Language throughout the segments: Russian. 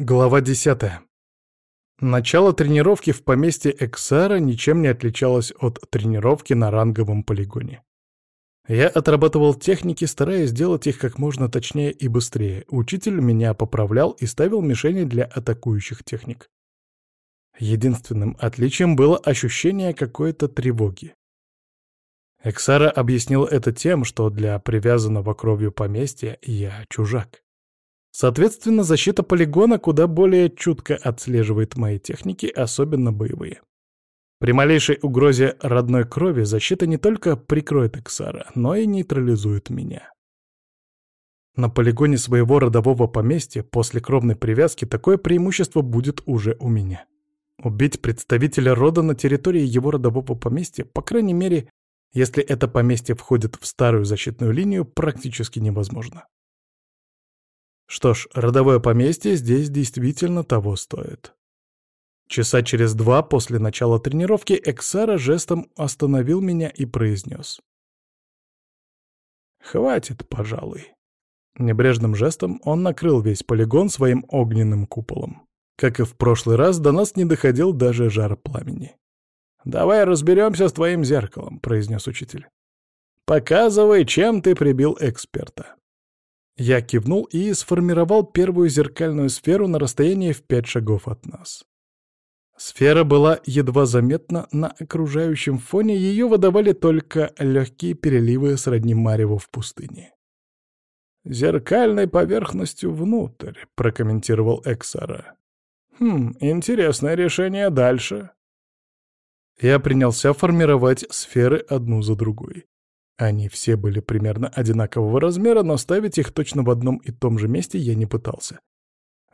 Глава 10. Начало тренировки в поместье Эксара ничем не отличалось от тренировки на ранговом полигоне. Я отрабатывал техники, стараясь сделать их как можно точнее и быстрее. Учитель меня поправлял и ставил мишени для атакующих техник. Единственным отличием было ощущение какой-то тревоги. Эксара объяснил это тем, что для привязанного кровью поместья я чужак. Соответственно, защита полигона куда более чутко отслеживает мои техники, особенно боевые. При малейшей угрозе родной крови защита не только прикроет Эксара, но и нейтрализует меня. На полигоне своего родового поместья после кровной привязки такое преимущество будет уже у меня. Убить представителя рода на территории его родового поместья, по крайней мере, если это поместье входит в старую защитную линию, практически невозможно. Что ж, родовое поместье здесь действительно того стоит. Часа через два после начала тренировки Эксара жестом остановил меня и произнес. «Хватит, пожалуй». Небрежным жестом он накрыл весь полигон своим огненным куполом. Как и в прошлый раз, до нас не доходил даже жар пламени. «Давай разберемся с твоим зеркалом», — произнес учитель. «Показывай, чем ты прибил эксперта». Я кивнул и сформировал первую зеркальную сферу на расстоянии в пять шагов от нас. Сфера была едва заметна на окружающем фоне, ее выдавали только легкие переливы сродни мареву в пустыне. «Зеркальной поверхностью внутрь», — прокомментировал Эксара. «Хм, интересное решение. Дальше». Я принялся формировать сферы одну за другой. Они все были примерно одинакового размера, но ставить их точно в одном и том же месте я не пытался.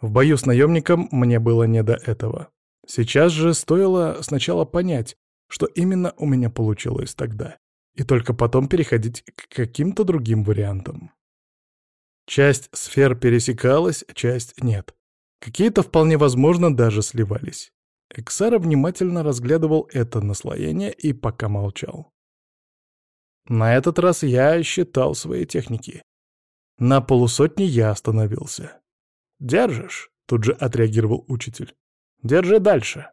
В бою с наемником мне было не до этого. Сейчас же стоило сначала понять, что именно у меня получилось тогда, и только потом переходить к каким-то другим вариантам. Часть сфер пересекалась, часть нет. Какие-то вполне возможно даже сливались. Эксара внимательно разглядывал это наслоение и пока молчал. На этот раз я считал свои техники. На полусотни я остановился. «Держишь?» — тут же отреагировал учитель. «Держи дальше».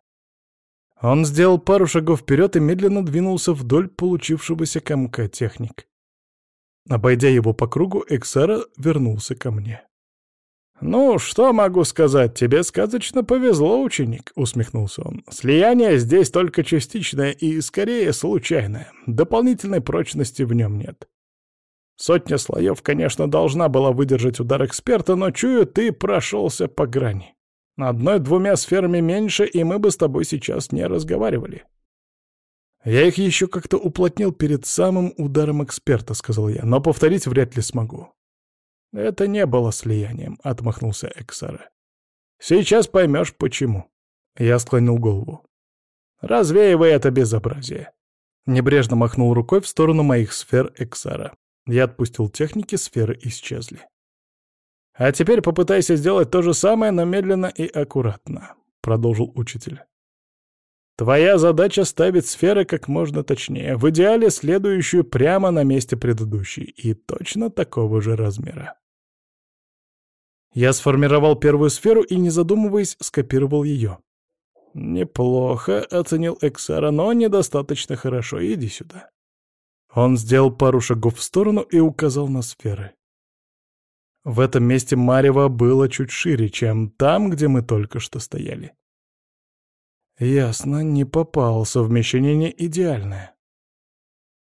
Он сделал пару шагов вперед и медленно двинулся вдоль получившегося комка техник. Обойдя его по кругу, Эксара вернулся ко мне. «Ну, что могу сказать, тебе сказочно повезло, ученик», — усмехнулся он. «Слияние здесь только частичное и, скорее, случайное. Дополнительной прочности в нем нет. Сотня слоев, конечно, должна была выдержать удар эксперта, но, чую, ты прошелся по грани. Одной-двумя сферами меньше, и мы бы с тобой сейчас не разговаривали». «Я их еще как-то уплотнил перед самым ударом эксперта», — сказал я, — «но повторить вряд ли смогу». «Это не было слиянием», — отмахнулся Эксара. «Сейчас поймешь, почему». Я склонил голову. «Развеивай это безобразие». Небрежно махнул рукой в сторону моих сфер Эксара. Я отпустил техники, сферы исчезли. «А теперь попытайся сделать то же самое, но медленно и аккуратно», — продолжил учитель. «Твоя задача — ставить сферы как можно точнее, в идеале следующую прямо на месте предыдущей, и точно такого же размера. Я сформировал первую сферу и, не задумываясь, скопировал ее. «Неплохо», — оценил Эксара, — «но недостаточно хорошо. Иди сюда». Он сделал пару шагов в сторону и указал на сферы. В этом месте Марева было чуть шире, чем там, где мы только что стояли. Ясно, не попал, совмещение не идеальное.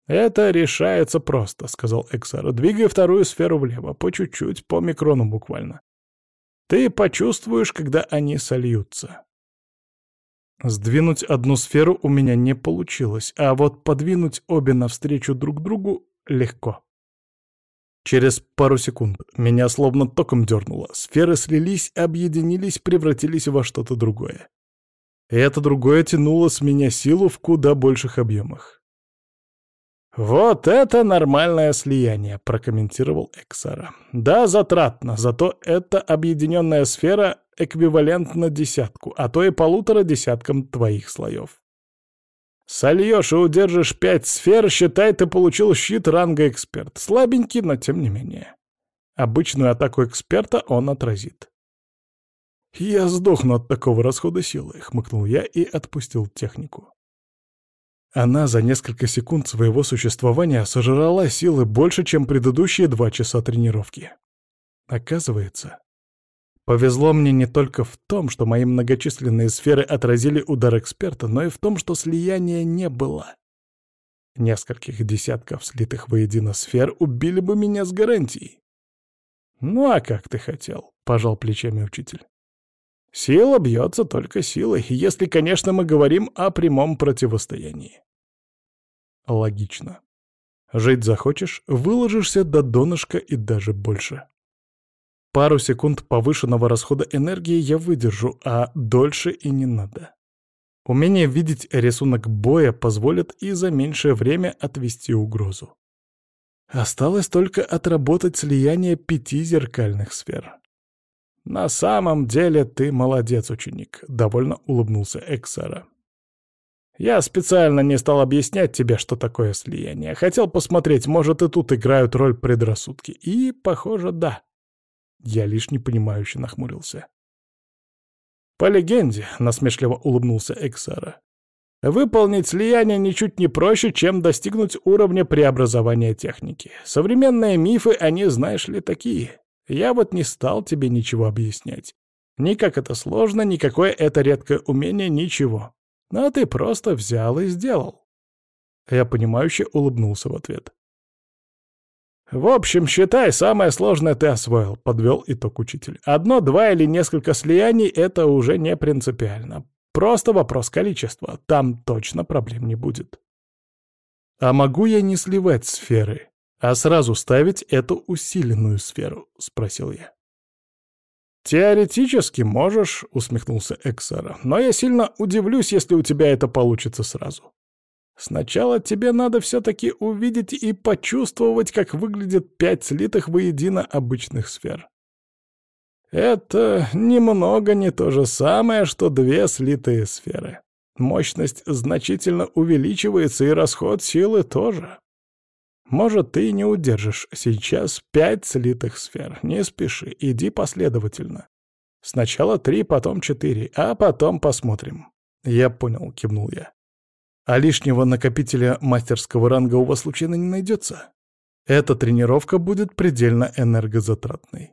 «Это решается просто», — сказал Эксара. «Двигай вторую сферу влево, по чуть-чуть, по микрону буквально. Ты почувствуешь, когда они сольются. Сдвинуть одну сферу у меня не получилось, а вот подвинуть обе навстречу друг другу легко. Через пару секунд меня словно током дернуло. Сферы слились, объединились, превратились во что-то другое. И это другое тянуло с меня силу в куда больших объемах. «Вот это нормальное слияние», — прокомментировал Эксара. «Да, затратно, зато эта объединенная сфера эквивалентна десятку, а то и полутора десяткам твоих слоев. Сольешь и удержишь пять сфер, считай, ты получил щит ранга эксперт. Слабенький, но тем не менее. Обычную атаку эксперта он отразит. «Я сдохну от такого расхода силы», — хмыкнул я и отпустил технику. Она за несколько секунд своего существования сожрала силы больше, чем предыдущие два часа тренировки. Оказывается, повезло мне не только в том, что мои многочисленные сферы отразили удар эксперта, но и в том, что слияния не было. Нескольких десятков слитых воедино сфер убили бы меня с гарантией. «Ну а как ты хотел?» — пожал плечами учитель. «Сила бьется только силой, если, конечно, мы говорим о прямом противостоянии». Логично. Жить захочешь — выложишься до донышка и даже больше. Пару секунд повышенного расхода энергии я выдержу, а дольше и не надо. Умение видеть рисунок боя позволит и за меньшее время отвести угрозу. Осталось только отработать слияние пяти зеркальных сфер. «На самом деле ты молодец, ученик», — довольно улыбнулся Эксара. «Я специально не стал объяснять тебе, что такое слияние. Хотел посмотреть, может, и тут играют роль предрассудки. И, похоже, да». Я лишь непонимающе нахмурился. «По легенде», — насмешливо улыбнулся Эксара, Выполнить слияние ничуть не проще, чем достигнуть уровня преобразования техники. Современные мифы, они, знаешь ли, такие. Я вот не стал тебе ничего объяснять. Ни как это сложно, никакое это редкое умение, ничего. А ты просто взял и сделал. Я понимающе улыбнулся в ответ. «В общем, считай, самое сложное ты освоил», — подвел итог учитель. «Одно, два или несколько слияний — это уже не принципиально. Просто вопрос количества. Там точно проблем не будет. А могу я не сливать сферы, а сразу ставить эту усиленную сферу? Спросил я. «Теоретически можешь», — усмехнулся Эксара, «но я сильно удивлюсь, если у тебя это получится сразу. Сначала тебе надо все-таки увидеть и почувствовать, как выглядит пять слитых воедино обычных сфер. Это немного не то же самое, что две слитые сферы. Мощность значительно увеличивается, и расход силы тоже. Может, ты не удержишь сейчас пять слитых сфер. Не спеши, иди последовательно. Сначала три, потом четыре, а потом посмотрим. Я понял, кивнул я. А лишнего накопителя мастерского ранга у вас случайно не найдется? Эта тренировка будет предельно энергозатратной.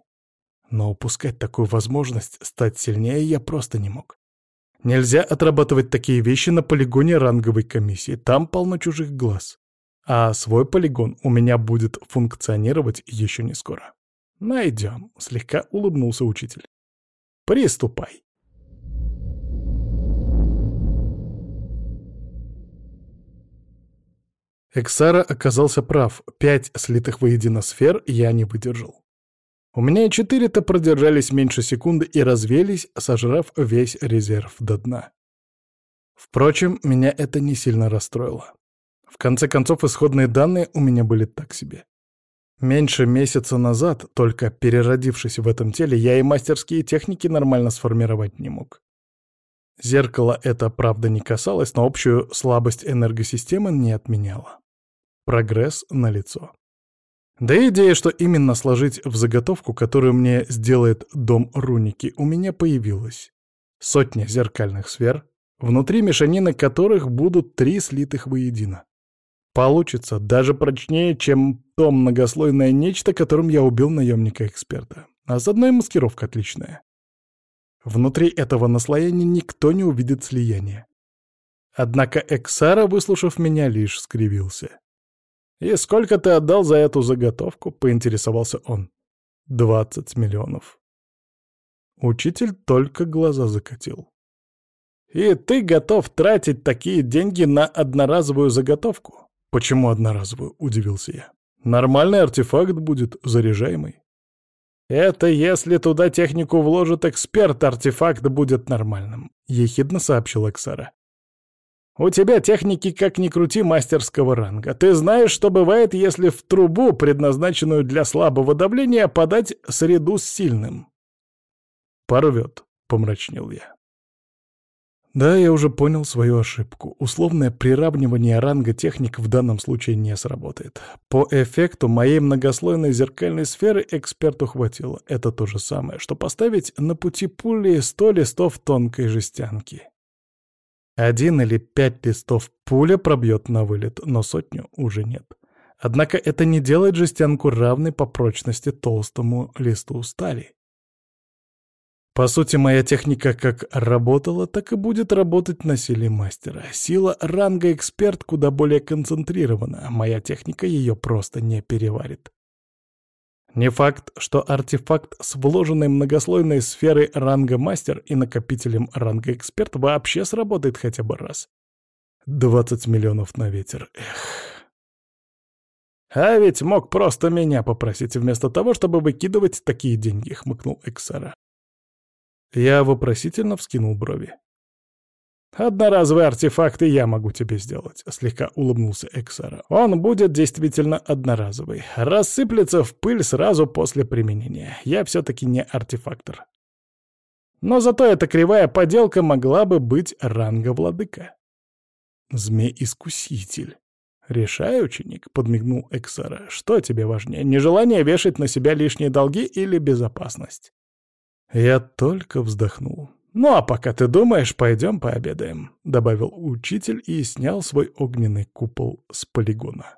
Но упускать такую возможность стать сильнее я просто не мог. Нельзя отрабатывать такие вещи на полигоне ранговой комиссии, там полно чужих глаз. А свой полигон у меня будет функционировать еще не скоро. «Найдем», — слегка улыбнулся учитель. «Приступай». Эксара оказался прав. Пять слитых воедино сфер я не выдержал. У меня четыре-то продержались меньше секунды и развелись, сожрав весь резерв до дна. Впрочем, меня это не сильно расстроило. В конце концов, исходные данные у меня были так себе. Меньше месяца назад, только переродившись в этом теле, я и мастерские техники нормально сформировать не мог. Зеркало это, правда, не касалось, но общую слабость энергосистемы не отменяло. Прогресс налицо. Да и идея, что именно сложить в заготовку, которую мне сделает дом Руники, у меня появилась. Сотня зеркальных сфер, внутри мешанины которых будут три слитых воедино. Получится даже прочнее, чем то многослойное нечто, которым я убил наемника-эксперта. А заодно и маскировка отличная. Внутри этого наслоения никто не увидит слияния. Однако Эксара, выслушав меня, лишь скривился. «И сколько ты отдал за эту заготовку?» — поинтересовался он. «Двадцать миллионов». Учитель только глаза закатил. «И ты готов тратить такие деньги на одноразовую заготовку?» «Почему одноразовую?» — удивился я. «Нормальный артефакт будет, заряжаемый». «Это если туда технику вложит эксперт, артефакт будет нормальным», — ехидно сообщил Эксара. У тебя техники, как ни крути, мастерского ранга. Ты знаешь, что бывает, если в трубу, предназначенную для слабого давления, подать среду с сильным. «Порвет», — помрачнел я. Да, я уже понял свою ошибку. Условное приравнивание ранга техник в данном случае не сработает. По эффекту моей многослойной зеркальной сферы эксперту хватило. Это то же самое, что поставить на пути пули сто листов тонкой жестянки. Один или пять листов пуля пробьет на вылет, но сотню уже нет. Однако это не делает жестянку равной по прочности толстому листу стали. По сути, моя техника как работала, так и будет работать на силе мастера. Сила ранга эксперт куда более концентрирована, а моя техника ее просто не переварит. Не факт, что артефакт с вложенной многослойной сферой ранга мастер и накопителем ранга эксперт вообще сработает хотя бы раз. 20 миллионов на ветер, эх. А ведь мог просто меня попросить вместо того, чтобы выкидывать такие деньги, хмыкнул Эксара. Я вопросительно вскинул брови. «Одноразовый артефакт и я могу тебе сделать», — слегка улыбнулся Эксара. «Он будет действительно одноразовый. Рассыплется в пыль сразу после применения. Я все-таки не артефактор. Но зато эта кривая поделка могла бы быть ранга владыка». «Змей-искуситель». «Решай, ученик», — подмигнул Эксара. «Что тебе важнее, нежелание вешать на себя лишние долги или безопасность?» Я только вздохнул. «Ну а пока ты думаешь, пойдем пообедаем», — добавил учитель и снял свой огненный купол с полигона.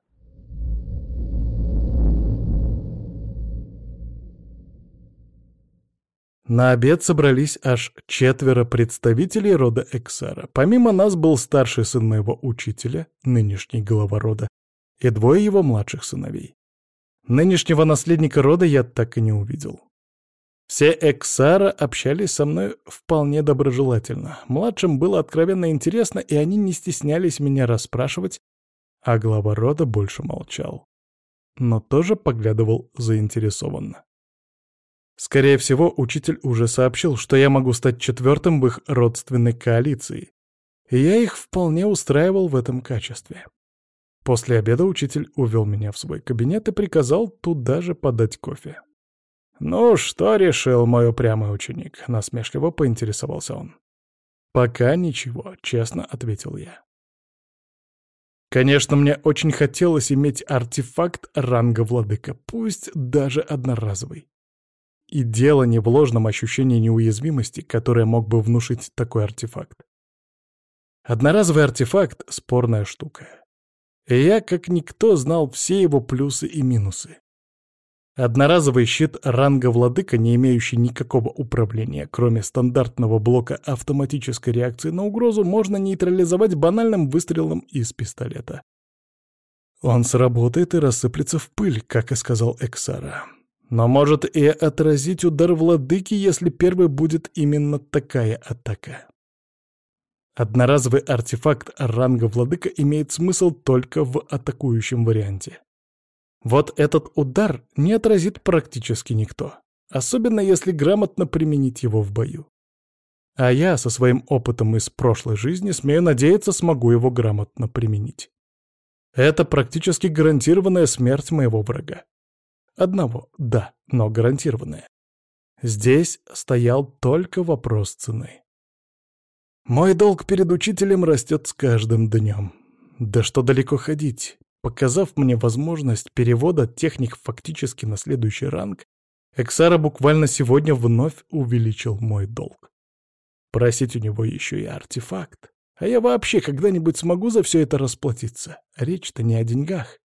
На обед собрались аж четверо представителей рода Эксара. Помимо нас был старший сын моего учителя, нынешний глава рода, и двое его младших сыновей. Нынешнего наследника рода я так и не увидел. Все Эксара общались со мной вполне доброжелательно. Младшим было откровенно интересно, и они не стеснялись меня расспрашивать, а глава рода больше молчал. Но тоже поглядывал заинтересованно. Скорее всего, учитель уже сообщил, что я могу стать четвертым в их родственной коалиции, и я их вполне устраивал в этом качестве. После обеда учитель увел меня в свой кабинет и приказал туда же подать кофе. «Ну, что решил мой упрямый ученик?» — насмешливо поинтересовался он. «Пока ничего», — честно ответил я. Конечно, мне очень хотелось иметь артефакт ранга владыка, пусть даже одноразовый. И дело не в ложном ощущении неуязвимости, которое мог бы внушить такой артефакт. Одноразовый артефакт — спорная штука. И я, как никто, знал все его плюсы и минусы. Одноразовый щит ранга владыка, не имеющий никакого управления, кроме стандартного блока автоматической реакции на угрозу, можно нейтрализовать банальным выстрелом из пистолета. Он сработает и рассыплется в пыль, как и сказал Эксара. Но может и отразить удар владыки, если первый будет именно такая атака. Одноразовый артефакт ранга владыка имеет смысл только в атакующем варианте. Вот этот удар не отразит практически никто, особенно если грамотно применить его в бою. А я со своим опытом из прошлой жизни, смею надеяться, смогу его грамотно применить. Это практически гарантированная смерть моего врага. Одного, да, но гарантированная. Здесь стоял только вопрос цены. Мой долг перед учителем растет с каждым днем. Да что далеко ходить. Показав мне возможность перевода техник фактически на следующий ранг, Эксара буквально сегодня вновь увеличил мой долг. Просить у него еще и артефакт. А я вообще когда-нибудь смогу за все это расплатиться? Речь-то не о деньгах.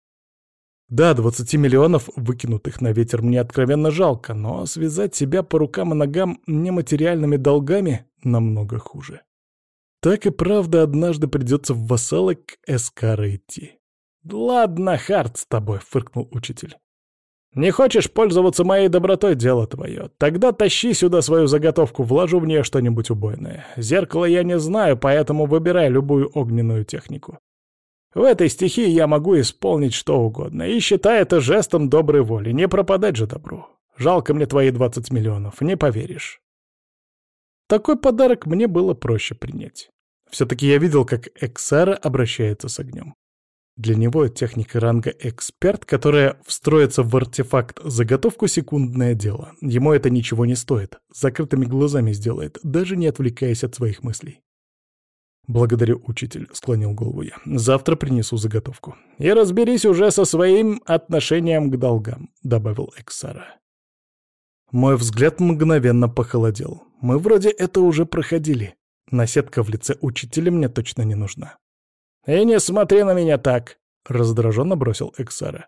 Да, 20 миллионов, выкинутых на ветер, мне откровенно жалко, но связать себя по рукам и ногам нематериальными долгами намного хуже. Так и правда однажды придется в вассалы к Эскара идти. «Ладно, Харт с тобой», — фыркнул учитель. «Не хочешь пользоваться моей добротой — дело твое. Тогда тащи сюда свою заготовку, вложу в нее что-нибудь убойное. Зеркало я не знаю, поэтому выбирай любую огненную технику. В этой стихии я могу исполнить что угодно, и считай это жестом доброй воли, не пропадать же добру. Жалко мне твои 20 миллионов, не поверишь». Такой подарок мне было проще принять. Все-таки я видел, как Эксара обращается с огнем. Для него техника ранга «эксперт», которая встроится в артефакт заготовку секундное дело. Ему это ничего не стоит. Закрытыми глазами сделает, даже не отвлекаясь от своих мыслей. «Благодарю, учитель», — склонил голову я. «Завтра принесу заготовку». «И разберись уже со своим отношением к долгам», — добавил Эксара. Мой взгляд мгновенно похолодел. Мы вроде это уже проходили. Наседка в лице учителя мне точно не нужна. «И не смотри на меня так», — раздраженно бросил Эксара.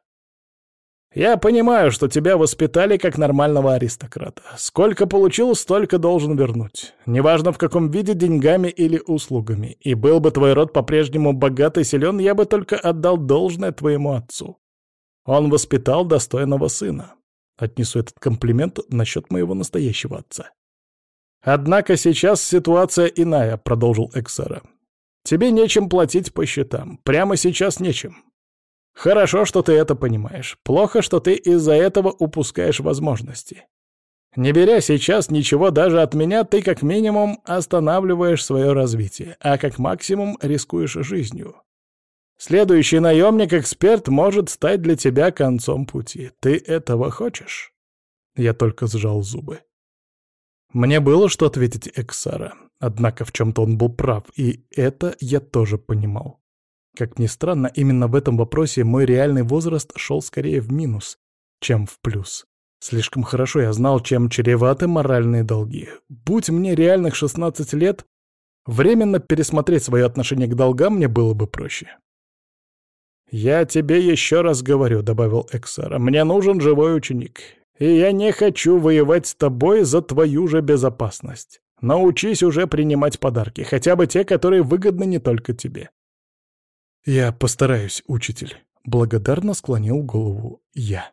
Я понимаю, что тебя воспитали как нормального аристократа. Сколько получил, столько должен вернуть. Неважно, в каком виде, деньгами или услугами. И был бы твой род по-прежнему богат и силен, я бы только отдал должное твоему отцу. Он воспитал достойного сына. Отнесу этот комплимент насчет моего настоящего отца. Однако сейчас ситуация иная, продолжил Эксара. Тебе нечем платить по счетам. Прямо сейчас нечем. Хорошо, что ты это понимаешь. Плохо, что ты из-за этого упускаешь возможности. Не беря сейчас ничего даже от меня, ты как минимум останавливаешь свое развитие, а как максимум рискуешь жизнью. Следующий наемник-эксперт может стать для тебя концом пути. Ты этого хочешь? Я только сжал зубы. Мне было что ответить Эксара, однако в чем-то он был прав, и это я тоже понимал. Как ни странно, именно в этом вопросе мой реальный возраст шел скорее в минус, чем в плюс. Слишком хорошо я знал, чем чреваты моральные долги. Будь мне реальных 16 лет, временно пересмотреть свое отношение к долгам мне было бы проще. «Я тебе еще раз говорю», — добавил Эксара, — «мне нужен живой ученик, и я не хочу воевать с тобой за твою же безопасность. Научись уже принимать подарки, хотя бы те, которые выгодны не только тебе. «Я постараюсь, учитель», — благодарно склонил голову я.